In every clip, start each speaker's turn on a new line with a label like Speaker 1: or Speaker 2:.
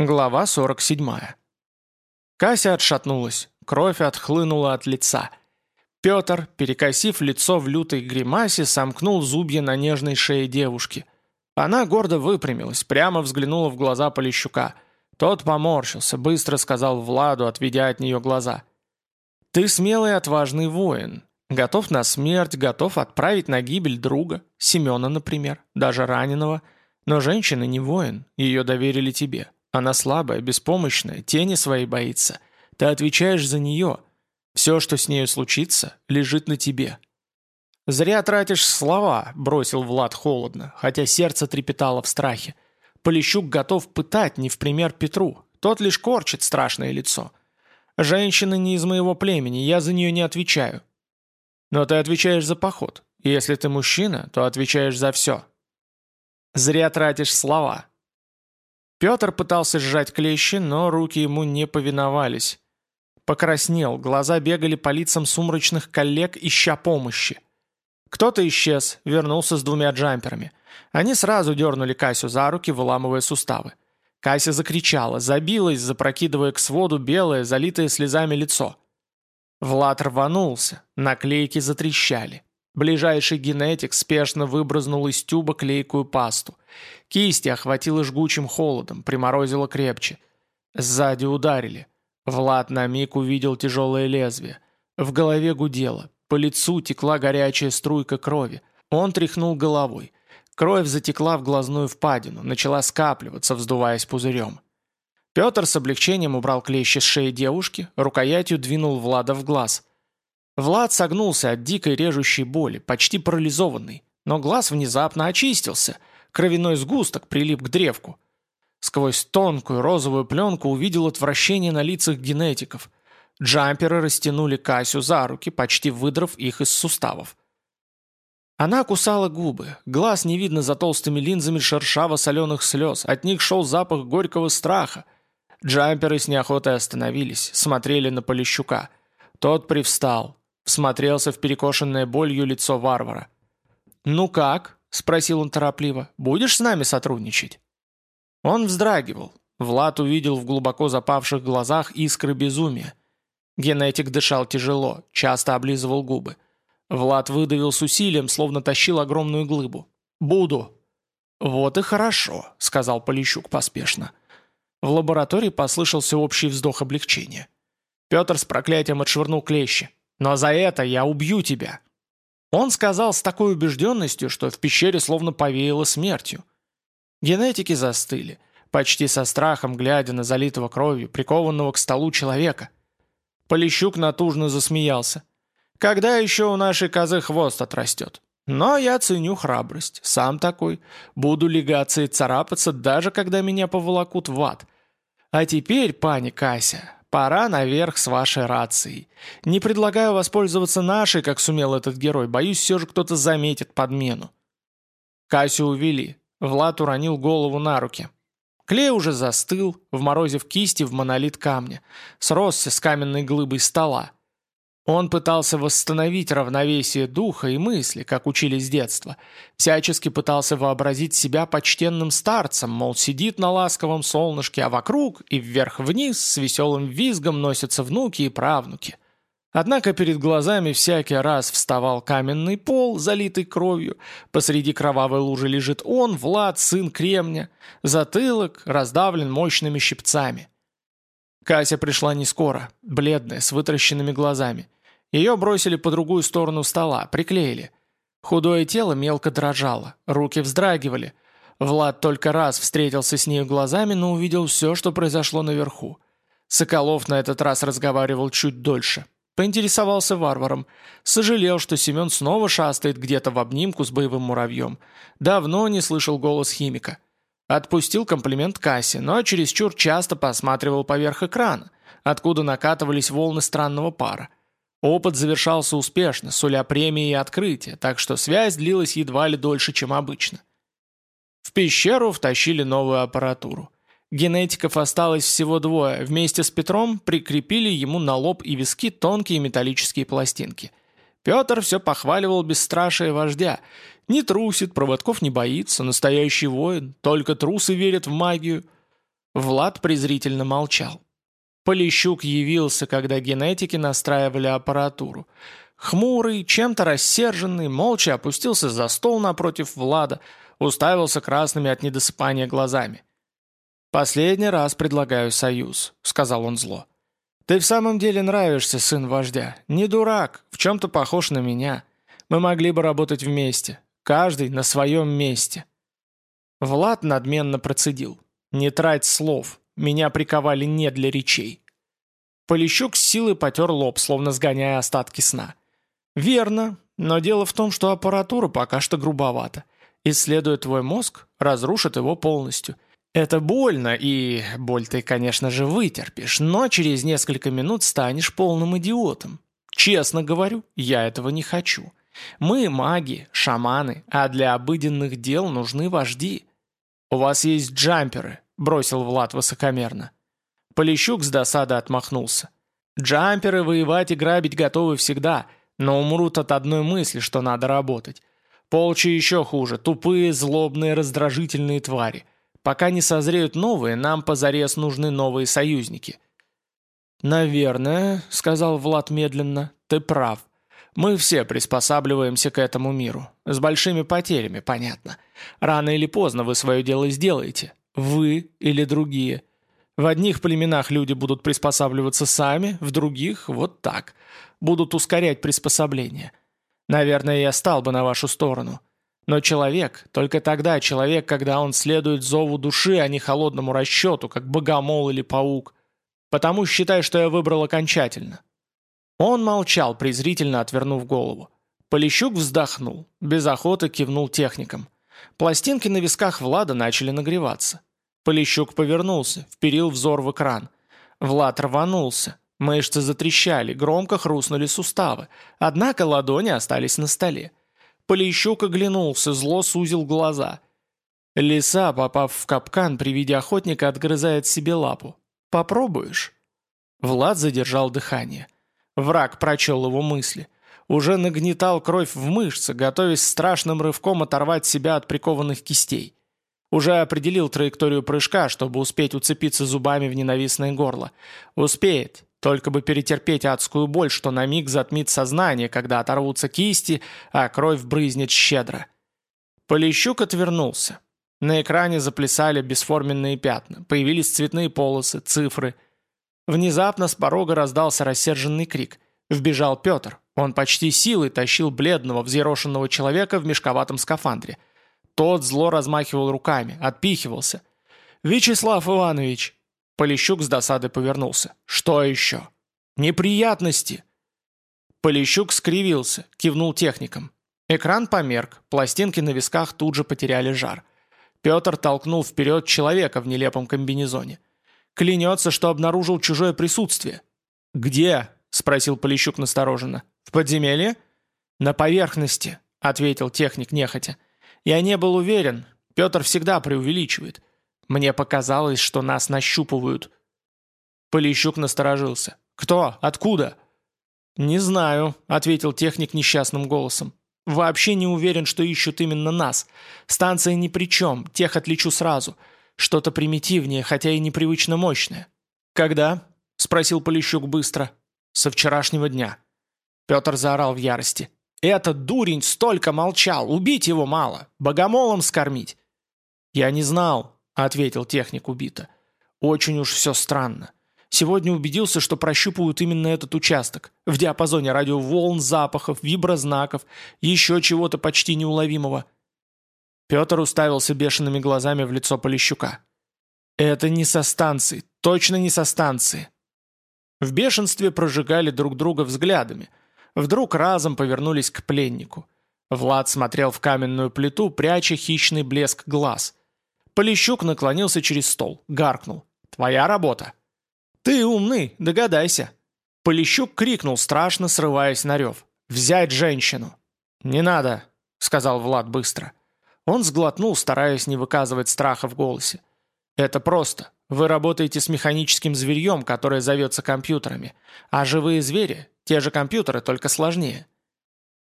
Speaker 1: Глава 47. Кася отшатнулась, кровь отхлынула от лица. Петр, перекосив лицо в лютой гримасе, сомкнул зубья на нежной шее девушки. Она гордо выпрямилась, прямо взглянула в глаза Полищука. Тот поморщился, быстро сказал Владу, отведя от нее глаза. «Ты смелый отважный воин. Готов на смерть, готов отправить на гибель друга, Семена, например, даже раненого. Но женщина не воин, ее доверили тебе. Она слабая, беспомощная, тени своей боится. Ты отвечаешь за нее. Все, что с нею случится, лежит на тебе». «Зря тратишь слова», — бросил Влад холодно, хотя сердце трепетало в страхе. Полищук готов пытать, не в пример Петру. Тот лишь корчит страшное лицо. «Женщина не из моего племени, я за нее не отвечаю». «Но ты отвечаешь за поход. Если ты мужчина, то отвечаешь за все». «Зря тратишь слова», Петр пытался сжать клещи, но руки ему не повиновались. Покраснел, глаза бегали по лицам сумрачных коллег, ища помощи. Кто-то исчез, вернулся с двумя джамперами. Они сразу дернули Касю за руки, выламывая суставы. Кася закричала, забилась, запрокидывая к своду белое, залитое слезами лицо. Влад рванулся, наклейки затрещали. Ближайший генетик спешно выбрызнул из тюба клейкую пасту. Кисти охватило жгучим холодом, приморозило крепче. Сзади ударили. Влад на миг увидел тяжелое лезвие. В голове гудело. По лицу текла горячая струйка крови. Он тряхнул головой. Кровь затекла в глазную впадину, начала скапливаться, вздуваясь пузырем. Петр с облегчением убрал клещи с шеи девушки, рукоятью двинул Влада в глаз. Влад согнулся от дикой режущей боли, почти парализованный, но глаз внезапно очистился, кровяной сгусток прилип к древку. Сквозь тонкую розовую пленку увидел отвращение на лицах генетиков. Джамперы растянули Касю за руки, почти выдрав их из суставов. Она кусала губы, глаз не видно за толстыми линзами шершаво-соленых слез, от них шел запах горького страха. Джамперы с неохотой остановились, смотрели на Полищука. Тот привстал, Всмотрелся в перекошенное болью лицо варвара. «Ну как?» – спросил он торопливо. «Будешь с нами сотрудничать?» Он вздрагивал. Влад увидел в глубоко запавших глазах искры безумия. Генетик дышал тяжело, часто облизывал губы. Влад выдавил с усилием, словно тащил огромную глыбу. «Буду». «Вот и хорошо», — сказал Полищук поспешно. В лаборатории послышался общий вздох облегчения. Петр с проклятием отшвырнул клещи. Но за это я убью тебя!» Он сказал с такой убежденностью, что в пещере словно повеяло смертью. Генетики застыли, почти со страхом глядя на залитого кровью, прикованного к столу человека. Полищук натужно засмеялся. «Когда еще у нашей козы хвост отрастет? Но я ценю храбрость, сам такой. Буду легаться и царапаться, даже когда меня поволокут в ад. А теперь, пани Кася, Пора наверх с вашей рацией. Не предлагаю воспользоваться нашей, как сумел этот герой. Боюсь, все же кто-то заметит подмену». Касю увели. Влад уронил голову на руки. Клей уже застыл, в морозе в кисти в монолит камня. Сросся с каменной глыбой стола. Он пытался восстановить равновесие духа и мысли, как учили с детства. Всячески пытался вообразить себя почтенным старцем, мол, сидит на ласковом солнышке, а вокруг и вверх-вниз с веселым визгом носятся внуки и правнуки. Однако перед глазами всякий раз вставал каменный пол, залитый кровью. Посреди кровавой лужи лежит он, Влад, сын Кремня. Затылок раздавлен мощными щипцами. Кася пришла не скоро, бледная, с вытаращенными глазами. Ее бросили по другую сторону стола, приклеили. Худое тело мелко дрожало, руки вздрагивали. Влад только раз встретился с ней глазами, но увидел все, что произошло наверху. Соколов на этот раз разговаривал чуть дольше. Поинтересовался варваром. Сожалел, что Семен снова шастает где-то в обнимку с боевым муравьем. Давно не слышал голос химика. Отпустил комплимент Кассе, но чересчур часто посматривал поверх экрана, откуда накатывались волны странного пара. Опыт завершался успешно, суля премии и открытия, так что связь длилась едва ли дольше, чем обычно. В пещеру втащили новую аппаратуру. Генетиков осталось всего двое, вместе с Петром прикрепили ему на лоб и виски тонкие металлические пластинки. Петр все похваливал бесстрашие вождя. Не трусит, проводков не боится, настоящий воин, только трусы верят в магию. Влад презрительно молчал. Полищук явился, когда генетики настраивали аппаратуру. Хмурый, чем-то рассерженный, молча опустился за стол напротив Влада, уставился красными от недосыпания глазами. «Последний раз предлагаю союз», — сказал он зло. «Ты в самом деле нравишься, сын вождя. Не дурак, в чем-то похож на меня. Мы могли бы работать вместе, каждый на своем месте». Влад надменно процедил. «Не трать слов, меня приковали не для речей». Полищук с силой потер лоб, словно сгоняя остатки сна. «Верно, но дело в том, что аппаратура пока что грубовата. Исследуя твой мозг, разрушит его полностью». Это больно, и боль ты, конечно же, вытерпишь, но через несколько минут станешь полным идиотом. Честно говорю, я этого не хочу. Мы маги, шаманы, а для обыденных дел нужны вожди. У вас есть джамперы, бросил Влад высокомерно. Полищук с досады отмахнулся. Джамперы воевать и грабить готовы всегда, но умрут от одной мысли, что надо работать. Полчи еще хуже, тупые, злобные, раздражительные твари – Пока не созреют новые, нам позарез нужны новые союзники». «Наверное», — сказал Влад медленно, — «ты прав. Мы все приспосабливаемся к этому миру. С большими потерями, понятно. Рано или поздно вы свое дело сделаете. Вы или другие. В одних племенах люди будут приспосабливаться сами, в других — вот так. Будут ускорять приспособление. Наверное, я стал бы на вашу сторону. Но человек, только тогда человек, когда он следует зову души, а не холодному расчету, как богомол или паук. Потому считай, что я выбрал окончательно». Он молчал, презрительно отвернув голову. Полищук вздохнул, без охоты кивнул техникам. Пластинки на висках Влада начали нагреваться. Полищук повернулся, вперил взор в экран. Влад рванулся. Мышцы затрещали, громко хрустнули суставы. Однако ладони остались на столе. Полищук оглянулся, зло сузил глаза. Лиса, попав в капкан, при виде охотника отгрызает себе лапу. «Попробуешь?» Влад задержал дыхание. Враг прочел его мысли. Уже нагнетал кровь в мышцы, готовясь страшным рывком оторвать себя от прикованных кистей. Уже определил траекторию прыжка, чтобы успеть уцепиться зубами в ненавистное горло. Успеет, только бы перетерпеть адскую боль, что на миг затмит сознание, когда оторвутся кисти, а кровь брызнет щедро. Полищук отвернулся. На экране заплясали бесформенные пятна, появились цветные полосы, цифры. Внезапно с порога раздался рассерженный крик. Вбежал Петр. Он почти силой тащил бледного, взъерошенного человека в мешковатом скафандре. Тот зло размахивал руками, отпихивался. «Вячеслав Иванович!» Полищук с досады повернулся. «Что еще?» «Неприятности!» Полищук скривился, кивнул техникам. Экран померк, пластинки на висках тут же потеряли жар. Петр толкнул вперед человека в нелепом комбинезоне. Клянется, что обнаружил чужое присутствие. «Где?» — спросил Полищук настороженно. «В подземелье?» «На поверхности», — ответил техник нехотя. «Я не был уверен. Петр всегда преувеличивает. Мне показалось, что нас нащупывают». Полищук насторожился. «Кто? Откуда?» «Не знаю», — ответил техник несчастным голосом. «Вообще не уверен, что ищут именно нас. Станция ни при чем, тех отличу сразу. Что-то примитивнее, хотя и непривычно мощное». «Когда?» — спросил Полищук быстро. «Со вчерашнего дня». Петр заорал в ярости. «Этот дурень столько молчал, убить его мало, богомолом скормить». «Я не знал», ответил техник убито. «Очень уж все странно. Сегодня убедился, что прощупывают именно этот участок, в диапазоне радиоволн, запахов, вибрознаков, еще чего-то почти неуловимого». Петр уставился бешеными глазами в лицо Полищука. «Это не со станции, точно не со станции». В бешенстве прожигали друг друга взглядами. Вдруг разом повернулись к пленнику. Влад смотрел в каменную плиту, пряча хищный блеск глаз. Полищук наклонился через стол, гаркнул. «Твоя работа!» «Ты умный, догадайся!» Полищук крикнул, страшно срываясь на рев. «Взять женщину!» «Не надо!» — сказал Влад быстро. Он сглотнул, стараясь не выказывать страха в голосе. «Это просто. Вы работаете с механическим зверьем, которое зовется компьютерами. А живые звери — те же компьютеры, только сложнее».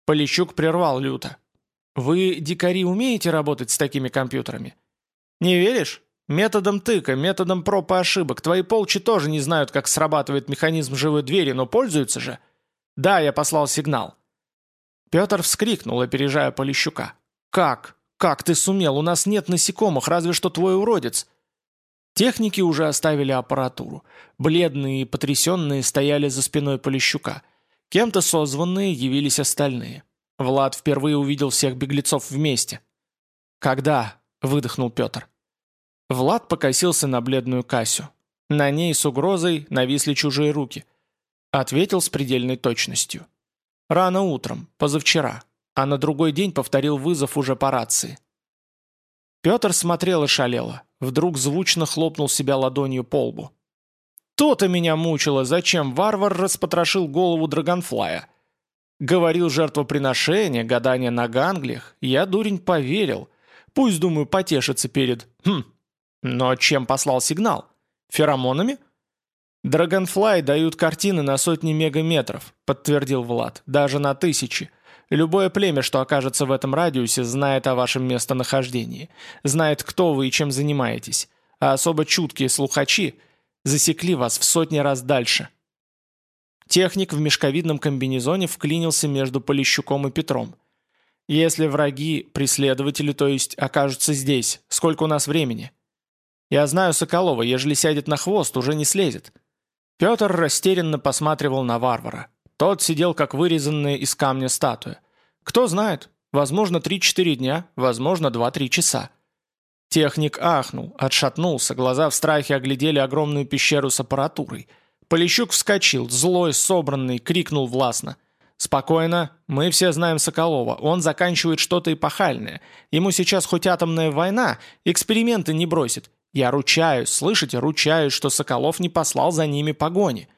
Speaker 1: Полищук прервал люто. «Вы, дикари, умеете работать с такими компьютерами?» «Не веришь? Методом тыка, методом проб и ошибок. Твои полчи тоже не знают, как срабатывает механизм живой двери, но пользуются же. Да, я послал сигнал». Петр вскрикнул, опережая Полищука. «Как? Как ты сумел? У нас нет насекомых, разве что твой уродец». Техники уже оставили аппаратуру. Бледные и потрясенные стояли за спиной Полищука. Кем-то созванные явились остальные. Влад впервые увидел всех беглецов вместе. «Когда?» – выдохнул Петр. Влад покосился на бледную Касю. На ней с угрозой нависли чужие руки. Ответил с предельной точностью. Рано утром, позавчера, а на другой день повторил вызов уже по рации. Петр смотрел и шалело. Вдруг звучно хлопнул себя ладонью по лбу. То-то меня мучило, зачем варвар распотрошил голову Драгонфлая. Говорил жертвоприношение, гадание на ганглиях. Я, дурень, поверил. Пусть, думаю, потешится перед... Хм. Но чем послал сигнал? Феромонами? «Драгонфлай дают картины на сотни мегаметров», — подтвердил Влад, — «даже на тысячи. Любое племя, что окажется в этом радиусе, знает о вашем местонахождении, знает, кто вы и чем занимаетесь, а особо чуткие слухачи засекли вас в сотни раз дальше». Техник в мешковидном комбинезоне вклинился между Полищуком и Петром. «Если враги, преследователи, то есть, окажутся здесь, сколько у нас времени?» «Я знаю Соколова, ежели сядет на хвост, уже не слезет». Петр растерянно посматривал на варвара. Тот сидел как вырезанная из камня статуя. Кто знает, возможно, 3-4 дня, возможно, 2-3 часа. Техник ахнул, отшатнулся, глаза в страхе оглядели огромную пещеру с аппаратурой. Полищук вскочил, злой, собранный, крикнул властно. «Спокойно, мы все знаем Соколова, он заканчивает что-то эпохальное. Ему сейчас хоть атомная война, эксперименты не бросит. Я ручаюсь, слышите, ручаюсь, что Соколов не послал за ними погони».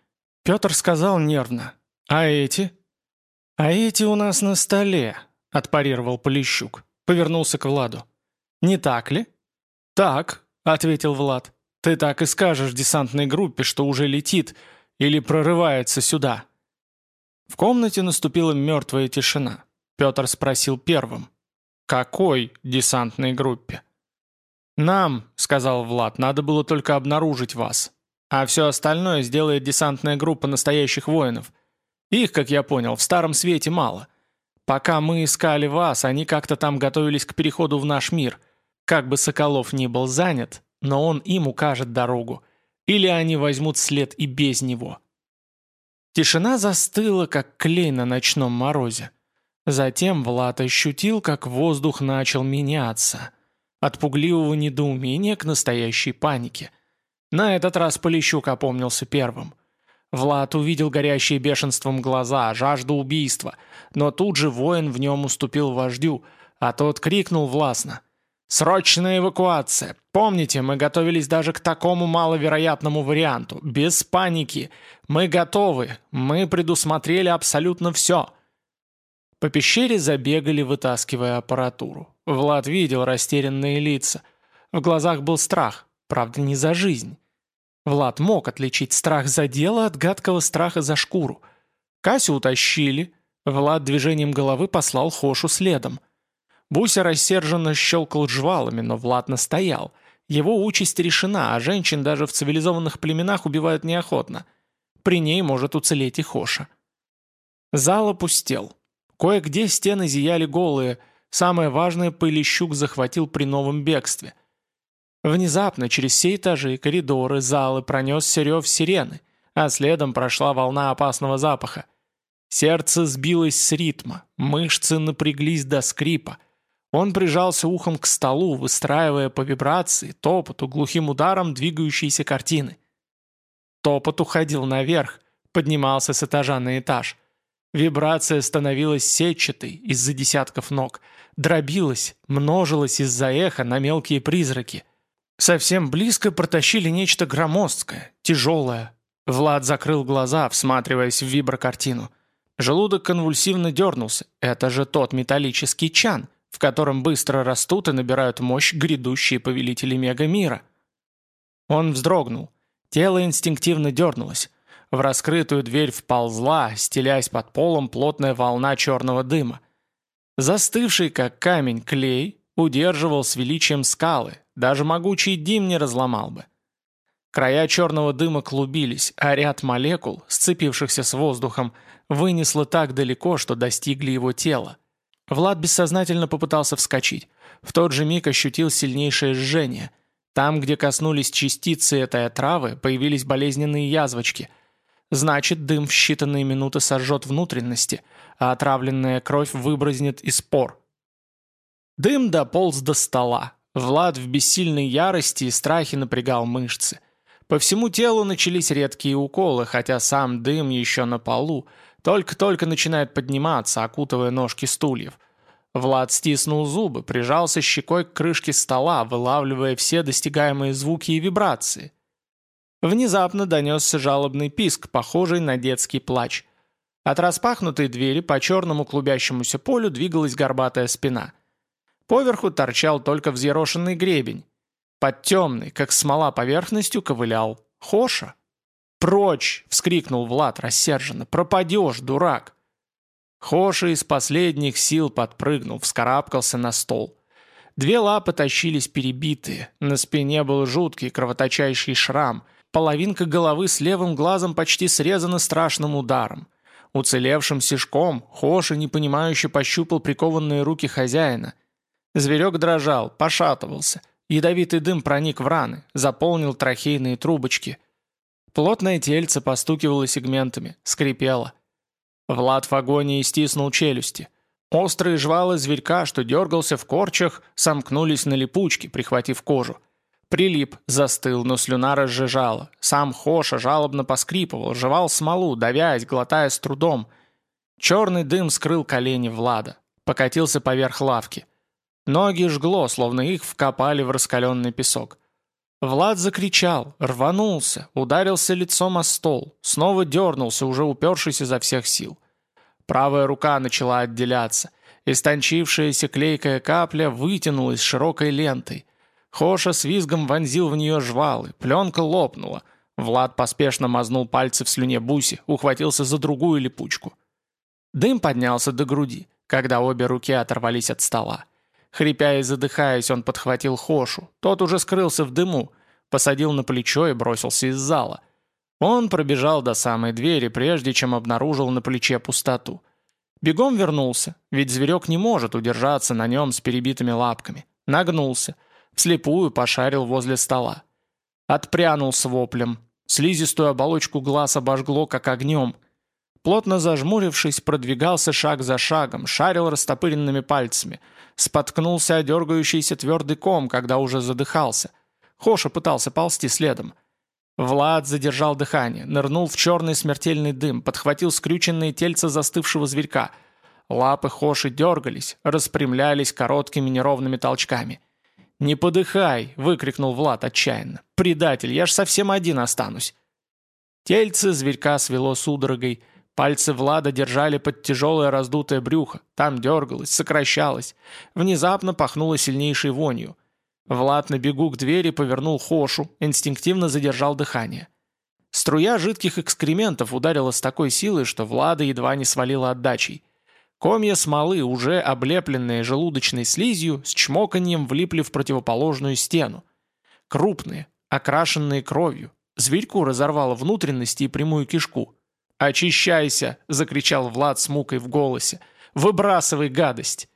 Speaker 1: Петр сказал нервно. «А эти?» «А эти у нас на столе», — отпарировал Полищук. Повернулся к Владу. «Не так ли?» «Так», — ответил Влад. «Ты так и скажешь десантной группе, что уже летит или прорывается сюда». В комнате наступила мертвая тишина. Петр спросил первым. «Какой десантной группе?» «Нам», — сказал Влад, — «надо было только обнаружить вас. А все остальное сделает десантная группа настоящих воинов. Их, как я понял, в Старом Свете мало. Пока мы искали вас, они как-то там готовились к переходу в наш мир. Как бы Соколов ни был занят, но он им укажет дорогу. Или они возьмут след и без него». Тишина застыла, как клей на ночном морозе. Затем Влад ощутил, как воздух начал меняться. От пугливого недоумения к настоящей панике. На этот раз Полищук опомнился первым. Влад увидел горящие бешенством глаза, жажду убийства, но тут же воин в нем уступил вождю, а тот крикнул властно. «Срочная эвакуация! Помните, мы готовились даже к такому маловероятному варианту. Без паники. Мы готовы. Мы предусмотрели абсолютно все». По пещере забегали, вытаскивая аппаратуру. Влад видел растерянные лица. В глазах был страх, правда не за жизнь. Влад мог отличить страх за дело от гадкого страха за шкуру. Касю утащили. Влад движением головы послал Хошу следом. Буся рассерженно щелкал жвалами, но Влад настоял. Его участь решена, а женщин даже в цивилизованных племенах убивают неохотно. При ней может уцелеть и Хоша. Зал опустел. Кое-где стены зияли голые – Самое важное Пылищук захватил при новом бегстве. Внезапно через все этажи, коридоры, залы пронесся рев сирены, а следом прошла волна опасного запаха. Сердце сбилось с ритма, мышцы напряглись до скрипа. Он прижался ухом к столу, выстраивая по вибрации, топоту, глухим ударом двигающиеся картины. Топот уходил наверх, поднимался с этажа на этаж. Вибрация становилась сетчатой из-за десятков ног, дробилась, множилась из-за эха на мелкие призраки. Совсем близко протащили нечто громоздкое, тяжелое. Влад закрыл глаза, всматриваясь в виброкартину. Желудок конвульсивно дернулся. Это же тот металлический чан, в котором быстро растут и набирают мощь грядущие повелители мегамира. Он вздрогнул. Тело инстинктивно дернулось. В раскрытую дверь вползла, стелясь под полом, плотная волна черного дыма. Застывший, как камень, клей удерживал с величием скалы, даже могучий дим не разломал бы. Края черного дыма клубились, а ряд молекул, сцепившихся с воздухом, вынесло так далеко, что достигли его тела. Влад бессознательно попытался вскочить. В тот же миг ощутил сильнейшее жжение. Там, где коснулись частицы этой отравы, появились болезненные язвочки. Значит, дым в считанные минуты сожжет внутренности, а отравленная кровь выбразнет из пор. Дым дополз до стола. Влад в бессильной ярости и страхе напрягал мышцы. По всему телу начались редкие уколы, хотя сам дым еще на полу, только-только начинает подниматься, окутывая ножки стульев. Влад стиснул зубы, прижался щекой к крышке стола, вылавливая все достигаемые звуки и вибрации. Внезапно донесся жалобный писк, похожий на детский плач. От распахнутой двери по черному клубящемуся полю двигалась горбатая спина. Поверху торчал только взъерошенный гребень. Под темной, как смола поверхностью, ковылял Хоша. «Прочь!» — вскрикнул Влад рассерженно. «Пропадешь, дурак!» Хоша из последних сил подпрыгнул, вскарабкался на стол. Две лапы тащились перебитые, на спине был жуткий кровоточащий шрам, половинка головы с левым глазом почти срезана страшным ударом. Уцелевшим сишком Хоша непонимающе пощупал прикованные руки хозяина. Зверек дрожал, пошатывался, ядовитый дым проник в раны, заполнил трахейные трубочки. Плотное тельце постукивало сегментами, скрипело. Влад в агонии стиснул челюсти. Острые жвалы зверька, что дергался в корчах, сомкнулись на липучке, прихватив кожу. Прилип, застыл, но слюна разжижала. Сам Хоша жалобно поскрипывал, жевал смолу, давясь, глотая с трудом. Черный дым скрыл колени Влада. Покатился поверх лавки. Ноги жгло, словно их вкопали в раскаленный песок. Влад закричал, рванулся, ударился лицом о стол, снова дернулся, уже упершись изо всех сил. Правая рука начала отделяться. Истончившаяся клейкая капля вытянулась широкой лентой. Хоша с визгом вонзил в нее жвалы, пленка лопнула. Влад поспешно мазнул пальцы в слюне Буси, ухватился за другую липучку. Дым поднялся до груди, когда обе руки оторвались от стола. Хрипя и задыхаясь, он подхватил Хошу. Тот уже скрылся в дыму, посадил на плечо и бросился из зала. Он пробежал до самой двери, прежде чем обнаружил на плече пустоту. Бегом вернулся, ведь зверек не может удержаться на нем с перебитыми лапками. Нагнулся, вслепую пошарил возле стола. Отпрянул с воплем. Слизистую оболочку глаз обожгло, как огнем. Плотно зажмурившись, продвигался шаг за шагом, шарил растопыренными пальцами – Споткнулся о дергающийся твердый ком, когда уже задыхался. Хоша пытался ползти следом. Влад задержал дыхание, нырнул в черный смертельный дым, подхватил скрюченные тельца застывшего зверька. Лапы Хоши дергались, распрямлялись короткими неровными толчками. «Не подыхай!» — выкрикнул Влад отчаянно. «Предатель, я ж совсем один останусь!» Тельце зверька свело судорогой — Пальцы Влада держали под тяжелое раздутое брюхо. Там дергалось, сокращалось. Внезапно пахнуло сильнейшей вонью. Влад на бегу к двери повернул Хошу, инстинктивно задержал дыхание. Струя жидких экскрементов ударила с такой силой, что Влада едва не свалила отдачей. Комья смолы, уже облепленные желудочной слизью, с чмоканьем влипли в противоположную стену. Крупные, окрашенные кровью. Зверьку разорвало внутренности и прямую кишку. «Очищайся!» — закричал Влад с мукой в голосе. «Выбрасывай гадость!»